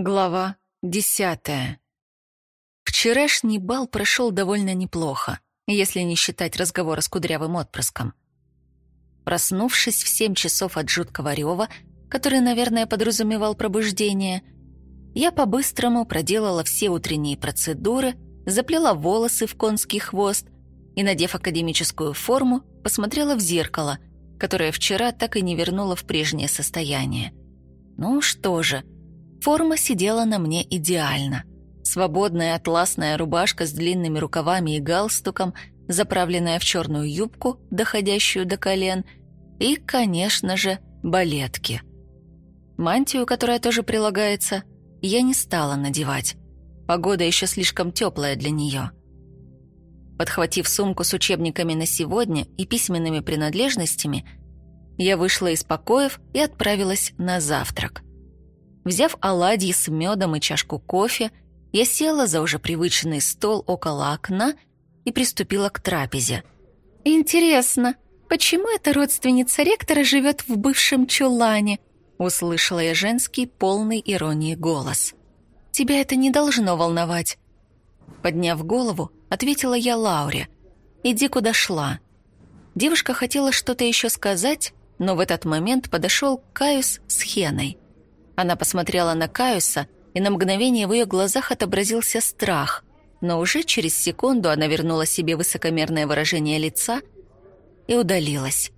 Глава десятая. Вчерашний бал прошел довольно неплохо, если не считать разговора с кудрявым отпрыском. Проснувшись в семь часов от жуткого рева, который, наверное, подразумевал пробуждение, я по-быстрому проделала все утренние процедуры, заплела волосы в конский хвост и, надев академическую форму, посмотрела в зеркало, которое вчера так и не вернуло в прежнее состояние. Ну что же, Форма сидела на мне идеально. Свободная атласная рубашка с длинными рукавами и галстуком, заправленная в черную юбку, доходящую до колен, и, конечно же, балетки. Мантию, которая тоже прилагается, я не стала надевать. Погода еще слишком теплая для нее. Подхватив сумку с учебниками на сегодня и письменными принадлежностями, я вышла из покоев и отправилась на завтрак. Взяв оладьи с медом и чашку кофе, я села за уже привычный стол около окна и приступила к трапезе. «Интересно, почему эта родственница ректора живет в бывшем чулане?» услышала я женский, полный иронии голос. «Тебя это не должно волновать». Подняв голову, ответила я Лауре. «Иди, куда шла». Девушка хотела что-то еще сказать, но в этот момент подошел Каюс с Хеной – она посмотрела на Каюса, и на мгновение в ее глазах отобразился страх, но уже через секунду она вернула себе высокомерное выражение лица и удалилась.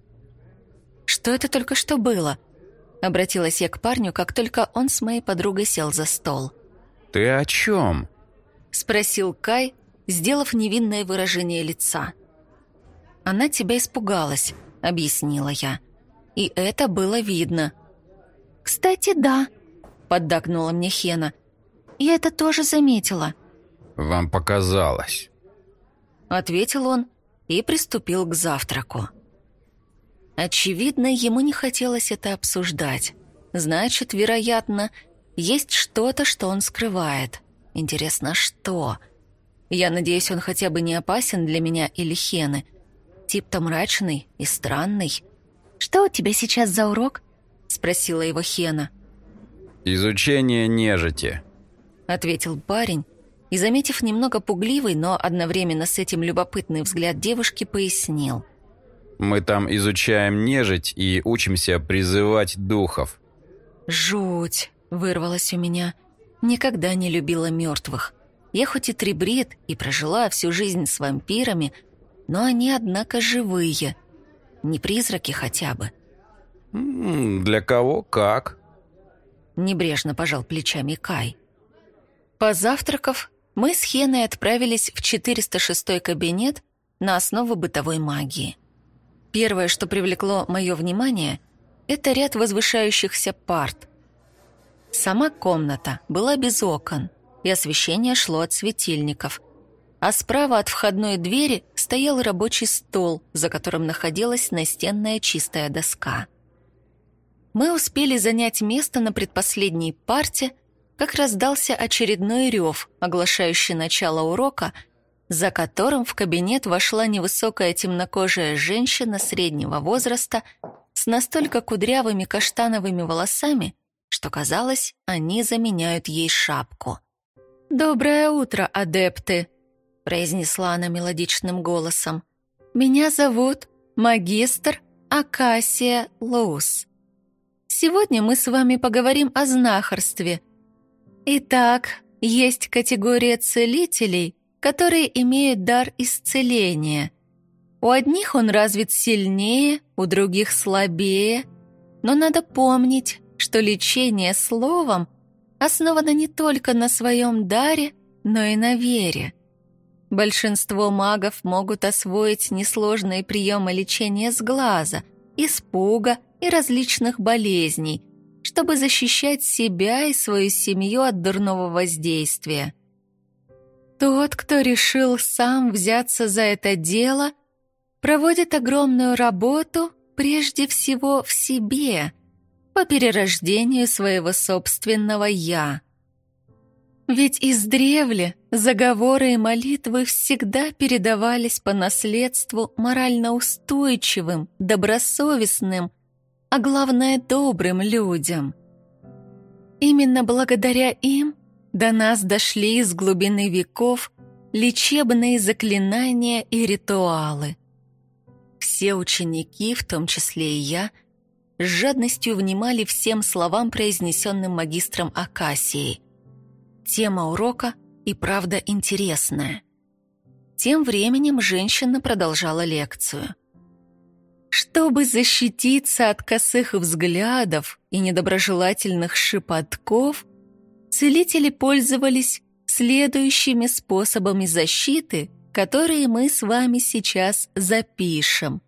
«Что это только что было?» Обратилась я к парню, как только он с моей подругой сел за стол. «Ты о чем?» Спросил Кай, сделав невинное выражение лица. «Она тебя испугалась», — объяснила я. И это было видно. «Кстати, да», — поддакнула мне Хена. «Я это тоже заметила». «Вам показалось», — ответил он и приступил к завтраку. Очевидно, ему не хотелось это обсуждать. Значит, вероятно, есть что-то, что он скрывает. Интересно, что? Я надеюсь, он хотя бы не опасен для меня или Хены. Тип-то мрачный и странный. «Что у тебя сейчас за урок?» Спросила его Хена. «Изучение нежити», — ответил парень, и, заметив немного пугливый, но одновременно с этим любопытный взгляд девушки, пояснил. «Мы там изучаем нежить и учимся призывать духов». «Жуть!» — вырвалось у меня. «Никогда не любила мертвых. Я хоть и трибрид и прожила всю жизнь с вампирами, но они, однако, живые. Не призраки хотя бы. «Для кого как?» Небрежно пожал плечами Кай. Позавтракав, мы с Хеной отправились в 406 кабинет на основу бытовой магии. Первое, что привлекло мое внимание, это ряд возвышающихся парт. Сама комната была без окон, и освещение шло от светильников. А справа от входной двери стоял рабочий стол, за которым находилась настенная чистая доска. Мы успели занять место на предпоследней парте, как раздался очередной рев, оглашающий начало урока, за которым в кабинет вошла невысокая темнокожая женщина среднего возраста с настолько кудрявыми каштановыми волосами, что казалось, они заменяют ей шапку. «Доброе утро, адепты!» — произнесла она мелодичным голосом. «Меня зовут магистр Акасия Лоус. Сегодня мы с вами поговорим о знахарстве. Итак, есть категория целителей, которые имеют дар исцеления. У одних он развит сильнее, у других слабее, но надо помнить, что лечение словом основано не только на своем даре, но и на вере. Большинство магов могут освоить несложные приемы лечения с глаза, испуга и различных болезней, чтобы защищать себя и свою семью от дурного воздействия. Тот, кто решил сам взяться за это дело, проводит огромную работу прежде всего в себе, по перерождению своего собственного «я». Ведь издревле заговоры и молитвы всегда передавались по наследству морально устойчивым, добросовестным а главное, добрым людям. Именно благодаря им до нас дошли из глубины веков лечебные заклинания и ритуалы. Все ученики, в том числе и я, с жадностью внимали всем словам, произнесенным магистром Акасией. Тема урока и правда интересная. Тем временем женщина продолжала лекцию. Чтобы защититься от косых взглядов и недоброжелательных шепотков, целители пользовались следующими способами защиты, которые мы с вами сейчас запишем.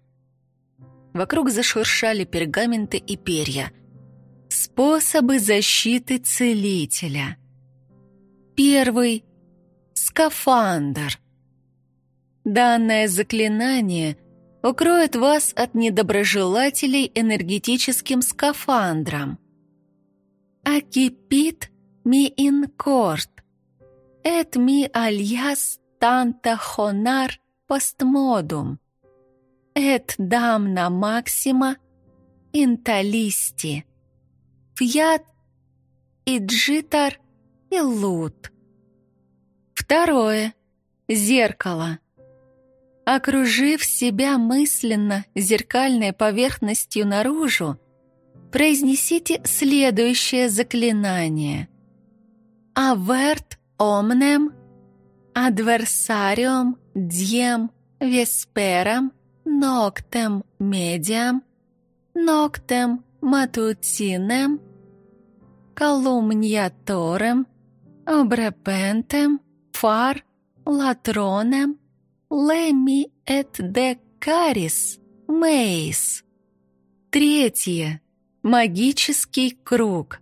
Вокруг зашуршали пергаменты и перья. Способы защиты целителя. Первый — скафандр. Данное заклинание укроет вас от недоброжелателей энергетическим скафандром. Акипит ми инкорт, эт ми альяс танта хонар постмодум, эт дамна максима инталисти, фьят и джитар и лут. Второе. Зеркало. Окружив себя мысленно зеркальной поверхностью наружу, произнесите следующее заклинание. «Аверт омнем, адверсариум дьем весперам, ноктем медиам, ноктем матутинем, колумниаторем, обрепентем, фар, латронем, Леми эт де карис мейс. Третье. Магический круг.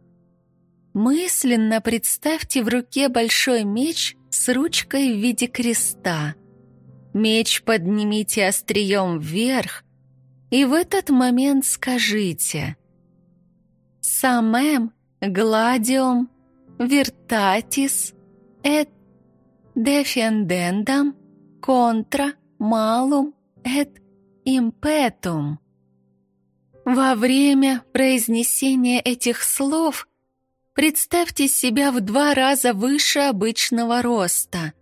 Мысленно представьте в руке большой меч с ручкой в виде креста. Меч поднимите острием вверх, и в этот момент скажите «Самем гладиум вертатис эт дефендендам контра малум эт импетум. Во время произнесения этих слов представьте себя в два раза выше обычного роста.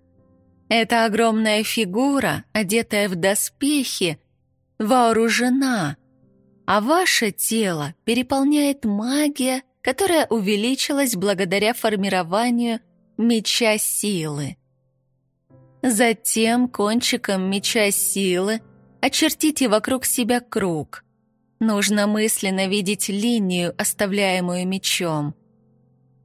Эта огромная фигура, одетая в доспехи, вооружена, а ваше тело переполняет магия, которая увеличилась благодаря формированию меча силы. Затем кончиком меча силы очертите вокруг себя круг. Нужно мысленно видеть линию, оставляемую мечом.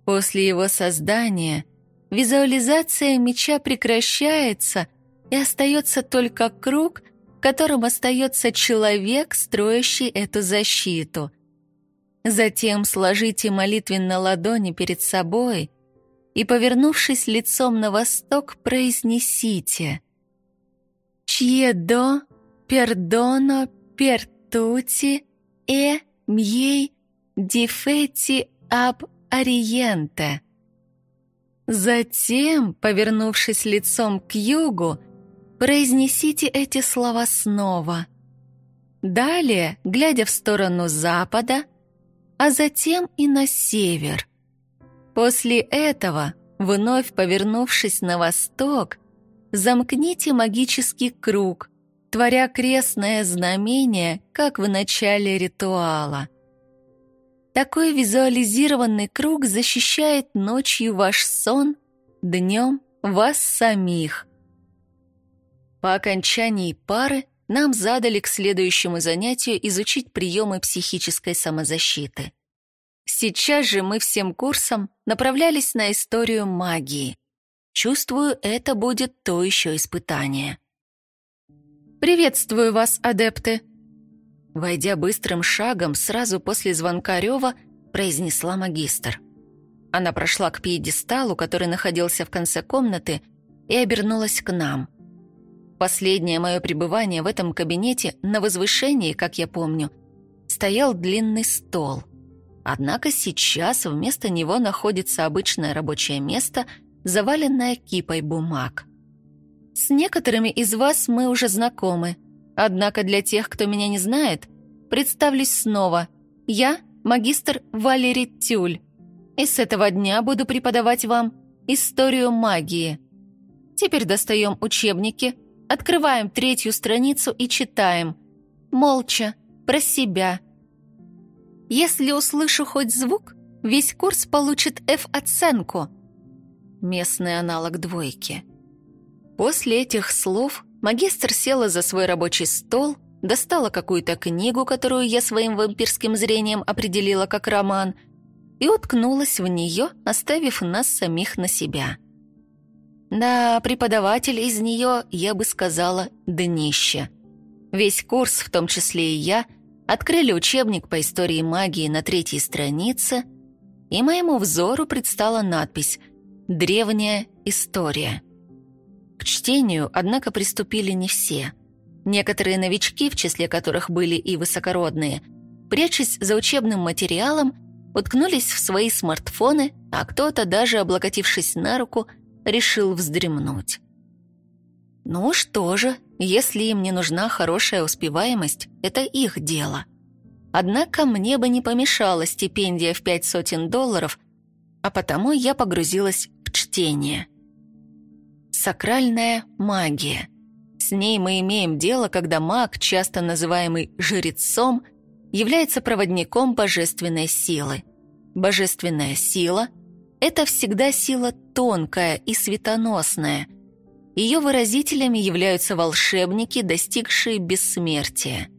После его создания визуализация меча прекращается и остается только круг, в котором остается человек, строящий эту защиту. Затем сложите молитвенно ладони перед собой и, повернувшись лицом на восток, произнесите «Чьедо пердоно пертути э мьей дифети аб ориенте». Затем, повернувшись лицом к югу, произнесите эти слова снова. Далее, глядя в сторону запада, а затем и на север – После этого, вновь повернувшись на восток, замкните магический круг, творя крестное знамение, как в начале ритуала. Такой визуализированный круг защищает ночью ваш сон, днем вас самих. По окончании пары нам задали к следующему занятию изучить приемы психической самозащиты. Сейчас же мы всем курсом направлялись на историю магии. Чувствую, это будет то еще испытание. «Приветствую вас, адепты!» Войдя быстрым шагом, сразу после звонка Рева, произнесла магистр. Она прошла к пьедесталу, который находился в конце комнаты, и обернулась к нам. Последнее мое пребывание в этом кабинете на возвышении, как я помню, стоял длинный стол – Однако сейчас вместо него находится обычное рабочее место, заваленное кипой бумаг. С некоторыми из вас мы уже знакомы. Однако для тех, кто меня не знает, представлюсь снова. Я – магистр Валерий Тюль. И с этого дня буду преподавать вам историю магии. Теперь достаем учебники, открываем третью страницу и читаем. Молча, про себя. Если услышу хоть звук, весь курс получит F-оценку. Местный аналог двойки. После этих слов магистр села за свой рабочий стол, достала какую-то книгу, которую я своим вампирским зрением определила как роман, и уткнулась в нее, оставив нас самих на себя. Да, преподаватель из нее, я бы сказала, днище. Весь курс, в том числе и я, открыли учебник по истории магии на третьей странице, и моему взору предстала надпись «Древняя история». К чтению, однако, приступили не все. Некоторые новички, в числе которых были и высокородные, прячась за учебным материалом, уткнулись в свои смартфоны, а кто-то, даже облокотившись на руку, решил вздремнуть. Ну что же, если им не нужна хорошая успеваемость, это их дело. Однако мне бы не помешала стипендия в пять сотен долларов, а потому я погрузилась в чтение. Сакральная магия. С ней мы имеем дело, когда маг, часто называемый жрецом, является проводником божественной силы. Божественная сила – это всегда сила тонкая и светоносная. Ее выразителями являются волшебники, достигшие бессмертия.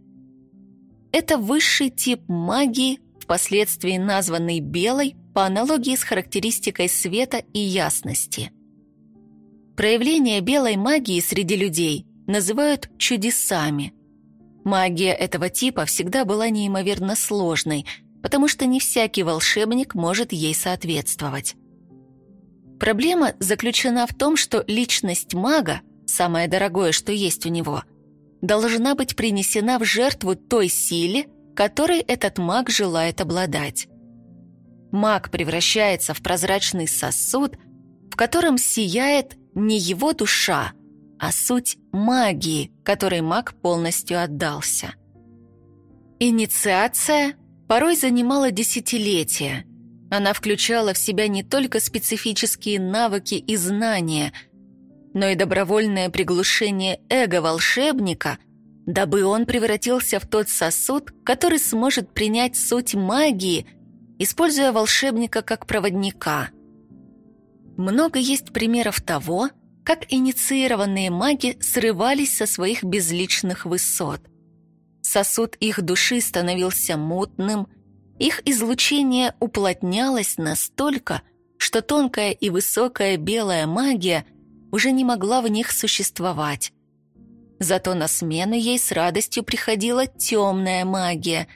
Это высший тип магии, впоследствии названный белой по аналогии с характеристикой света и ясности. Проявление белой магии среди людей называют чудесами. Магия этого типа всегда была неимоверно сложной, потому что не всякий волшебник может ей соответствовать. Проблема заключена в том, что личность мага, самое дорогое, что есть у него, должна быть принесена в жертву той силе, которой этот маг желает обладать. Маг превращается в прозрачный сосуд, в котором сияет не его душа, а суть магии, которой маг полностью отдался. Инициация порой занимала десятилетия. Она включала в себя не только специфические навыки и знания, но и добровольное приглушение эго волшебника, дабы он превратился в тот сосуд, который сможет принять суть магии, используя волшебника как проводника. Много есть примеров того, как инициированные маги срывались со своих безличных высот. Сосуд их души становился мутным, их излучение уплотнялось настолько, что тонкая и высокая белая магия уже не могла в них существовать. Зато на смену ей с радостью приходила темная магия,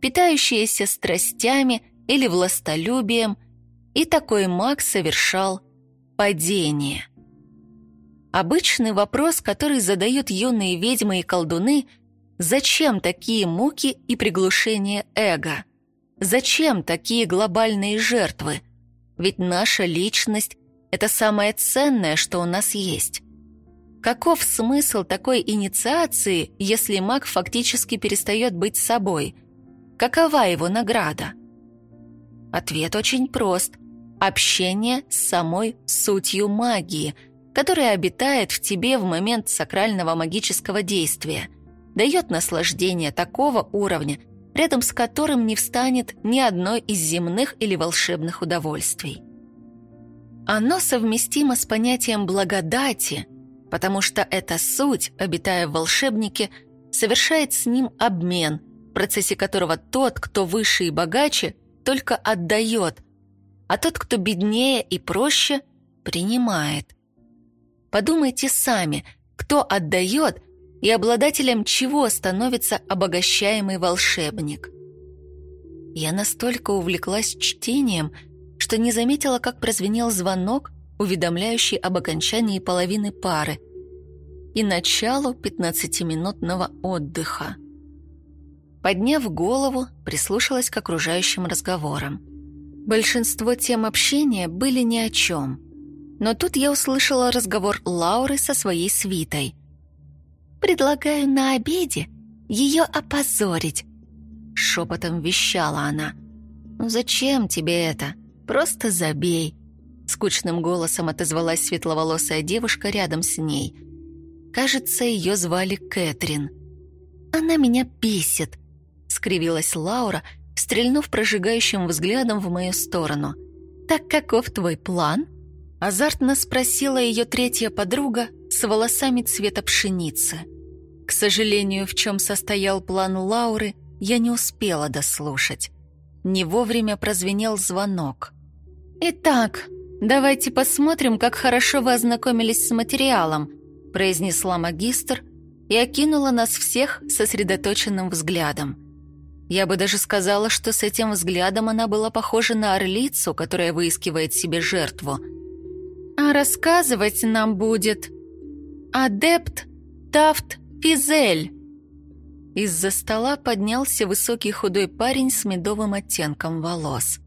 питающаяся страстями или властолюбием, и такой маг совершал падение. Обычный вопрос, который задают юные ведьмы и колдуны – зачем такие муки и приглушение эго? Зачем такие глобальные жертвы? Ведь наша личность – это самое ценное, что у нас есть. Каков смысл такой инициации, если маг фактически перестает быть собой? Какова его награда? Ответ очень прост. Общение с самой сутью магии, которая обитает в тебе в момент сакрального магического действия, дает наслаждение такого уровня, рядом с которым не встанет ни одно из земных или волшебных удовольствий. Оно совместимо с понятием благодати, потому что эта суть, обитая в волшебнике, совершает с ним обмен, в процессе которого тот, кто выше и богаче, только отдает, а тот, кто беднее и проще, принимает. Подумайте сами, кто отдает и обладателем чего становится обогащаемый волшебник. Я настолько увлеклась чтением, что не заметила, как прозвенел звонок, уведомляющий об окончании половины пары и началу 15-минутного отдыха. Подняв голову, прислушалась к окружающим разговорам. Большинство тем общения были ни о чем. Но тут я услышала разговор Лауры со своей свитой. «Предлагаю на обеде ее опозорить», — шепотом вещала она. «Ну зачем тебе это? просто забей», — скучным голосом отозвалась светловолосая девушка рядом с ней. Кажется, ее звали Кэтрин. «Она меня бесит», — скривилась Лаура, стрельнув прожигающим взглядом в мою сторону. «Так каков твой план?» Азартно спросила ее третья подруга с волосами цвета пшеницы. К сожалению, в чем состоял план Лауры, я не успела дослушать. Не вовремя прозвенел звонок. «Итак, давайте посмотрим, как хорошо вы ознакомились с материалом», произнесла магистр и окинула нас всех сосредоточенным взглядом. Я бы даже сказала, что с этим взглядом она была похожа на орлицу, которая выискивает себе жертву. «А рассказывать нам будет адепт Тафт Физель». Из-за стола поднялся высокий худой парень с медовым оттенком волос.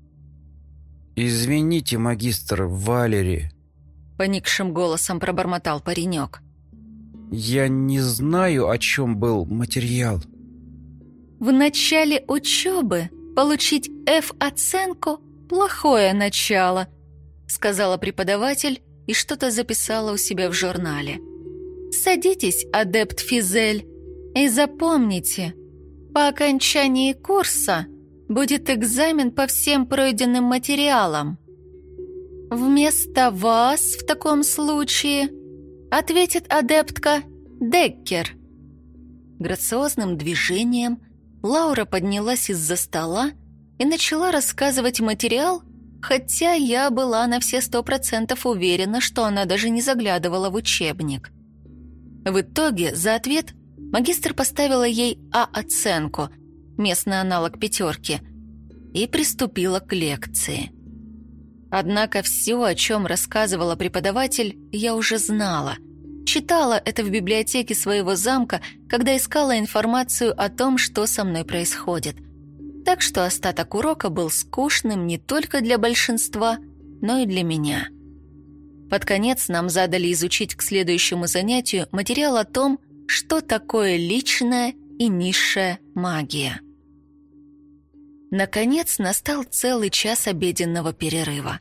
«Извините, магистр Валери», — поникшим голосом пробормотал паренек. «Я не знаю, о чем был материал». В начале учебы получить F-оценку – плохое начало, сказала преподаватель и что-то записала у себя в журнале. Садитесь, адепт Физель, и запомните, по окончании курса будет экзамен по всем пройденным материалам. Вместо вас в таком случае ответит адептка Деккер. Грациозным движением Лаура поднялась из-за стола и начала рассказывать материал, хотя я была на все сто процентов уверена, что она даже не заглядывала в учебник. В итоге за ответ магистр поставила ей А-оценку, местный аналог пятерки, и приступила к лекции. Однако все, о чем рассказывала преподаватель, я уже знала. Читала это в библиотеке своего замка, когда искала информацию о том, что со мной происходит. Так что остаток урока был скучным не только для большинства, но и для меня. Под конец нам задали изучить к следующему занятию материал о том, что такое личная и низшая магия. Наконец настал целый час обеденного перерыва.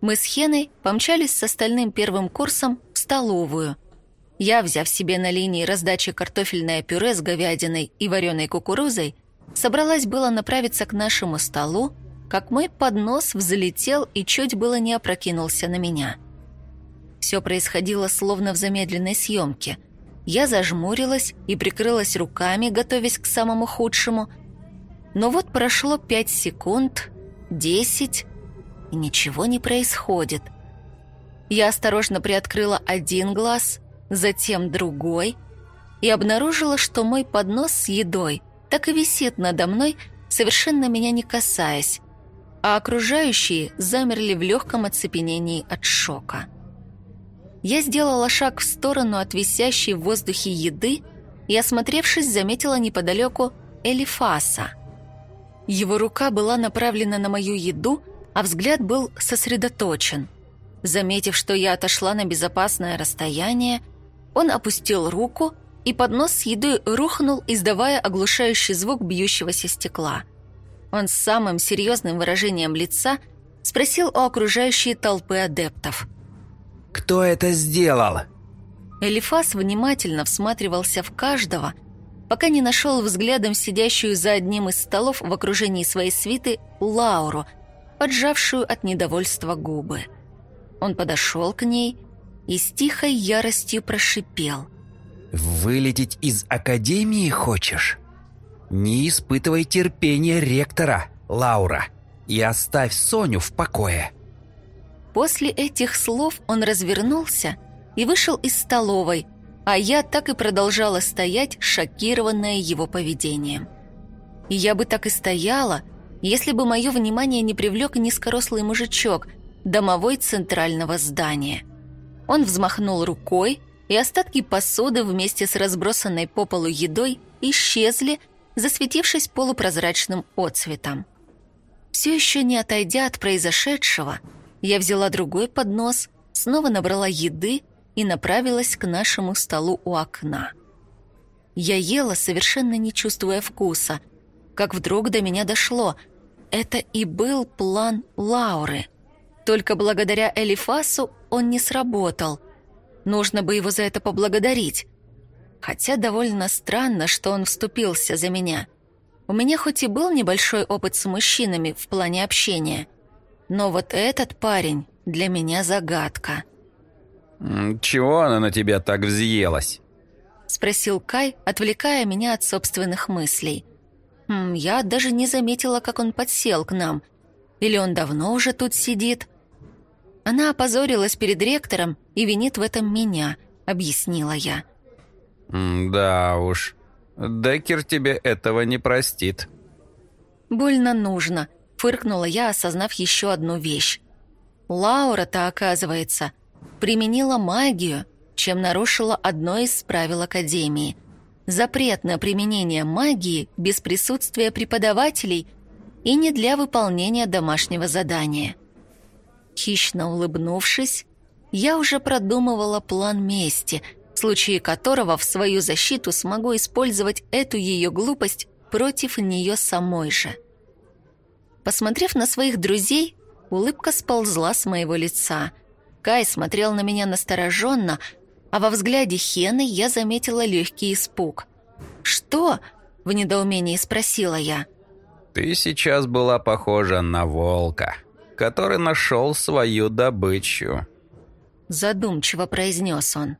Мы с Хеной помчались с остальным первым курсом в столовую. Я, взяв себе на линии раздачи картофельное пюре с говядиной и вареной кукурузой, собралась было направиться к нашему столу, как мой поднос взлетел и чуть было не опрокинулся на меня. Все происходило словно в замедленной съемке – я зажмурилась и прикрылась руками, готовясь к самому худшему. Но вот прошло пять секунд, десять, и ничего не происходит. Я осторожно приоткрыла один глаз, затем другой, и обнаружила, что мой поднос с едой так и висит надо мной, совершенно меня не касаясь, а окружающие замерли в легком оцепенении от шока. Я сделала шаг в сторону от висящей в воздухе еды и, осмотревшись, заметила неподалеку Элифаса. Его рука была направлена на мою еду, а взгляд был сосредоточен. Заметив, что я отошла на безопасное расстояние, он опустил руку, и поднос с едой рухнул, издавая оглушающий звук бьющегося стекла. Он с самым серьезным выражением лица спросил у окружающей толпы адептов – кто это сделал?» Элифас внимательно всматривался в каждого, пока не нашел взглядом сидящую за одним из столов в окружении своей свиты Лауру, поджавшую от недовольства губы. Он подошел к ней и с тихой яростью прошипел. «Вылететь из академии хочешь? Не испытывай терпения ректора, Лаура, и оставь Соню в покое». После этих слов он развернулся и вышел из столовой, а я так и продолжала стоять, шокированная его поведением. И я бы так и стояла, если бы мое внимание не привлек низкорослый мужичок, домовой центрального здания. Он взмахнул рукой, и остатки посуды вместе с разбросанной по полу едой исчезли, засветившись полупрозрачным отцветом. Все еще не отойдя от произошедшего, я взяла другой поднос, снова набрала еды и направилась к нашему столу у окна. Я ела, совершенно не чувствуя вкуса, как вдруг до меня дошло. это и был план Лауры. Только благодаря Элифасу он не сработал. Нужно бы его за это поблагодарить. Хотя довольно странно, что он вступился за меня. У меня хоть и был небольшой опыт с мужчинами в плане общения, но вот этот парень для меня загадка. «Чего она на тебя так взъелась?» — спросил Кай, отвлекая меня от собственных мыслей. Я даже не заметила, как он подсел к нам. Или он давно уже тут сидит? Она опозорилась перед ректором и винит в этом меня, объяснила я. «Да уж, Деккер тебе этого не простит». «Больно нужно», — фыркнула я, осознав еще одну вещь. Лаура-то, оказывается, применила магию, чем нарушила одно из правил Академии. Запрет на применение магии без присутствия преподавателей и не для выполнения домашнего задания. Хищно улыбнувшись, я уже продумывала план мести, в случае которого в свою защиту смогу использовать эту ее глупость против нее самой же. Посмотрев на своих друзей, улыбка сползла с моего лица. Кай смотрел на меня настороженно, а во взгляде Хены я заметила легкий испуг. «Что?» — в недоумении спросила я. «Ты сейчас была похожа на волка, который нашел свою добычу», — задумчиво произнес он.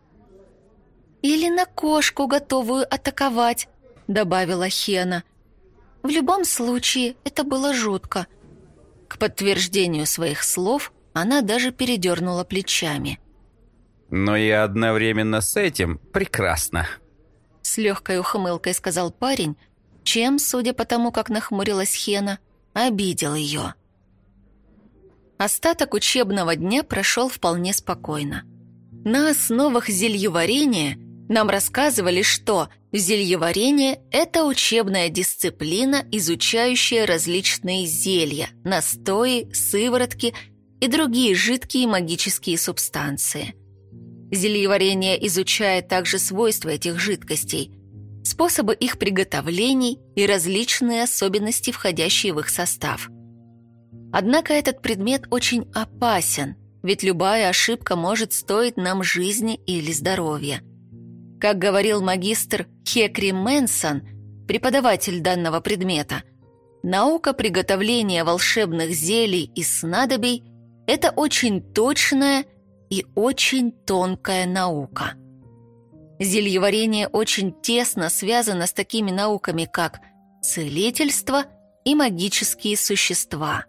«Или на кошку, готовую атаковать», — добавила Хена. «В любом случае, это было жутко». К подтверждению своих слов она даже передернула плечами. Но и одновременно с этим прекрасно. С легкой ухмылкой сказал парень, чем, судя по тому, как нахмурилась Хена, обидел ее. Остаток учебного дня прошел вполне спокойно. На основах зельеварения нам рассказывали, что зельеварение – это учебная дисциплина, изучающая различные зелья, настои, сыворотки и другие жидкие магические субстанции – Зельеварение изучает также свойства этих жидкостей, способы их приготовлений и различные особенности, входящие в их состав. Однако этот предмет очень опасен, ведь любая ошибка может стоить нам жизни или здоровья. Как говорил магистр Хекри Мэнсон, преподаватель данного предмета, наука приготовления волшебных зелий и снадобий – это очень точная и очень тонкая наука. Зельеварение очень тесно связано с такими науками, как целительство и магические существа.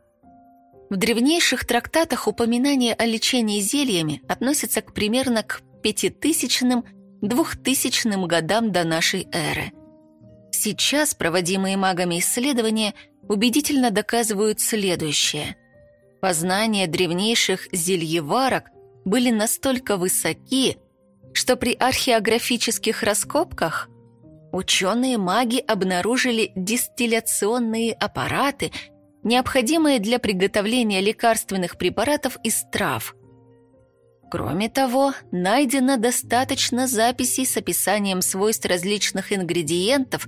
В древнейших трактатах упоминание о лечении зельями относится к примерно к пятитысячным, двухтысячным годам до нашей эры. Сейчас проводимые магами исследования убедительно доказывают следующее. Познание древнейших зельеварок были настолько высоки, что при археографических раскопках ученые-маги обнаружили дистилляционные аппараты, необходимые для приготовления лекарственных препаратов из трав. Кроме того, найдено достаточно записей с описанием свойств различных ингредиентов,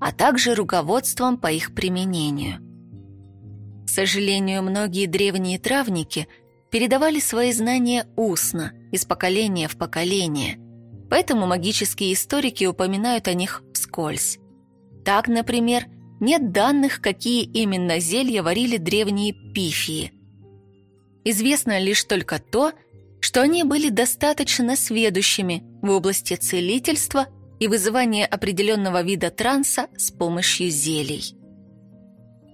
а также руководством по их применению. К сожалению, многие древние травники – передавали свои знания устно, из поколения в поколение. Поэтому магические историки упоминают о них вскользь. Так, например, нет данных, какие именно зелья варили древние пифии. Известно лишь только то, что они были достаточно сведущими в области целительства и вызывания определенного вида транса с помощью зелий.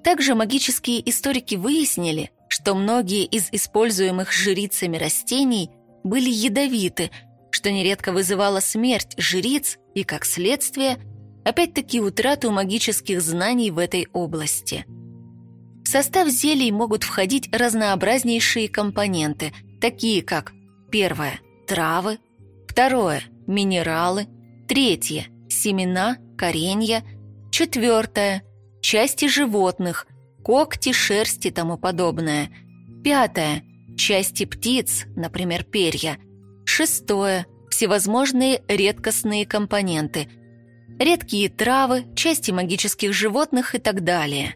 Также магические историки выяснили, что многие из используемых жрицами растений были ядовиты, что нередко вызывало смерть жриц и, как следствие, опять-таки утрату магических знаний в этой области. В состав зелий могут входить разнообразнейшие компоненты, такие как первое – травы, второе – минералы, третье – семена, коренья, четвертое – части животных, когти, шерсть и тому подобное. Пятое – части птиц, например, перья. Шестое – всевозможные редкостные компоненты. Редкие травы, части магических животных и так далее.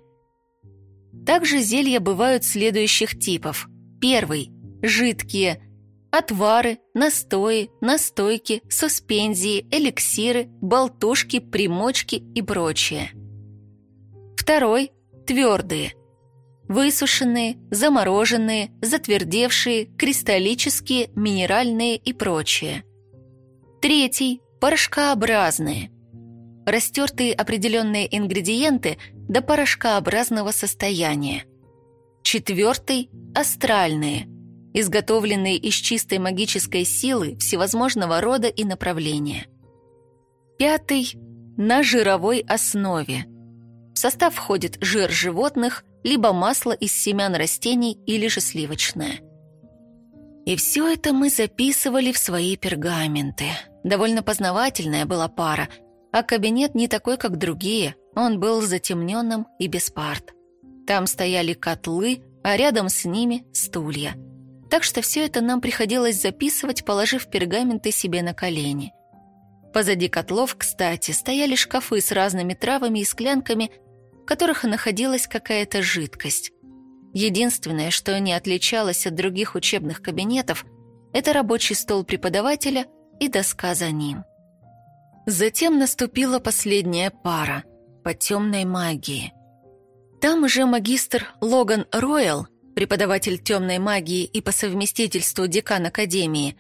Также зелья бывают следующих типов. Первый – жидкие, отвары, настои, настойки, суспензии, эликсиры, болтушки, примочки и прочее. Второй – твердые, высушенные, замороженные, затвердевшие, кристаллические, минеральные и прочее. Третий – порошкообразные, растертые определенные ингредиенты до порошкообразного состояния. Четвертый – астральные, изготовленные из чистой магической силы всевозможного рода и направления. Пятый – на жировой основе. В состав входит жир животных, либо масло из семян растений или же сливочное. И все это мы записывали в свои пергаменты. Довольно познавательная была пара – а кабинет не такой, как другие. Он был затемненным и без парт. Там стояли котлы, а рядом с ними стулья. Так что все это нам приходилось записывать, положив пергаменты себе на колени. Позади котлов, кстати, стояли шкафы с разными травами и склянками, в которых находилась какая-то жидкость. Единственное, что не отличалось от других учебных кабинетов, это рабочий стол преподавателя и доска за ним. Затем наступила последняя пара по темной магии. Там уже магистр Логан Ройл, преподаватель темной магии и по совместительству декан Академии,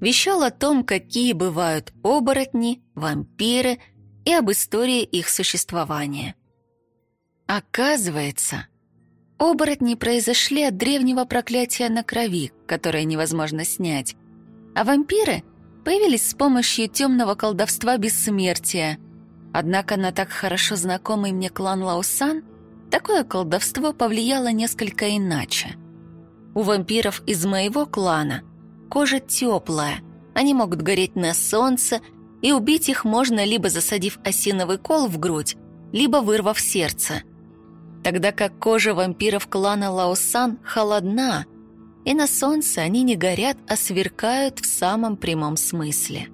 вещал о том, какие бывают оборотни, вампиры и об истории их существования. Оказывается, оборотни произошли от древнего проклятия на крови, которое невозможно снять, а вампиры — появились с помощью темного колдовства бессмертия. Однако на так хорошо знакомый мне клан Лаусан такое колдовство повлияло несколько иначе. У вампиров из моего клана кожа теплая, они могут гореть на солнце, и убить их можно либо засадив осиновый кол в грудь, либо вырвав сердце. Тогда как кожа вампиров клана Лаусан холодна – и на солнце они не горят, а сверкают в самом прямом смысле.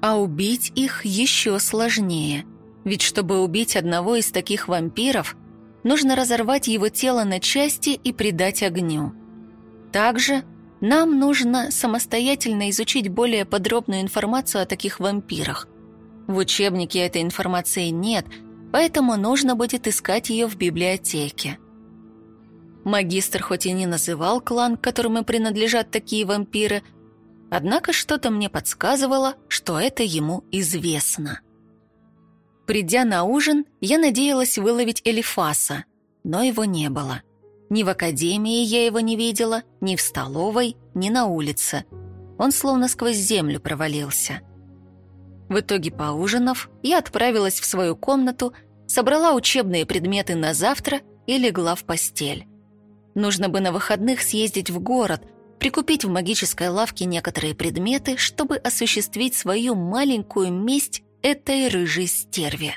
А убить их еще сложнее, ведь чтобы убить одного из таких вампиров, нужно разорвать его тело на части и придать огню. Также нам нужно самостоятельно изучить более подробную информацию о таких вампирах. В учебнике этой информации нет, поэтому нужно будет искать ее в библиотеке. Магистр хоть и не называл клан, к которому принадлежат такие вампиры, однако что-то мне подсказывало, что это ему известно. Придя на ужин, я надеялась выловить Элифаса, но его не было. Ни в академии я его не видела, ни в столовой, ни на улице. Он словно сквозь землю провалился. В итоге, поужинав, я отправилась в свою комнату, собрала учебные предметы на завтра и легла в постель. Нужно бы на выходных съездить в город, прикупить в магической лавке некоторые предметы, чтобы осуществить свою маленькую месть этой рыжей стерве.